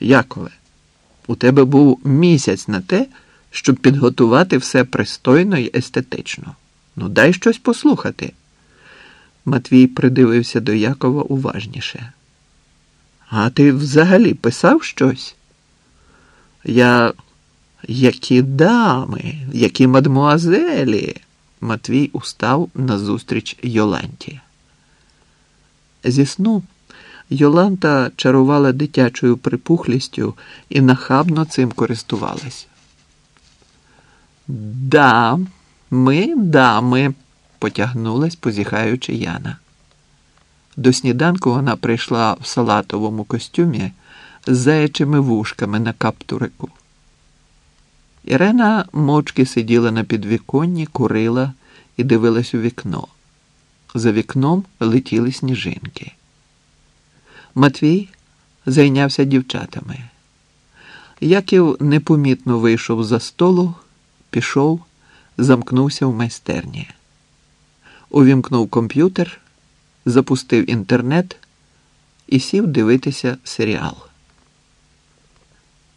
Якове, у тебе був місяць на те, щоб підготувати все пристойно і естетично. Ну, дай щось послухати. Матвій придивився до Якова уважніше. А ти взагалі писав щось? Я. Які дами, які мадмуазелі. Матвій устав назустріч Йоланті. Зі сну Йоланта чарувала дитячою припухлістю і нахабно цим користувалась. Да, ми дами, потягнулась, позіхаючи Яна. До сніданку вона прийшла в салатовому костюмі з заячими вушками на каптурику. Ірена мовчки сиділа на підвіконні, курила і дивилась у вікно. За вікном летіли сніжинки. Матвій зайнявся дівчатами. Яків непомітно вийшов за столу, пішов, замкнувся в майстерні. Увімкнув комп'ютер, запустив інтернет і сів дивитися серіал.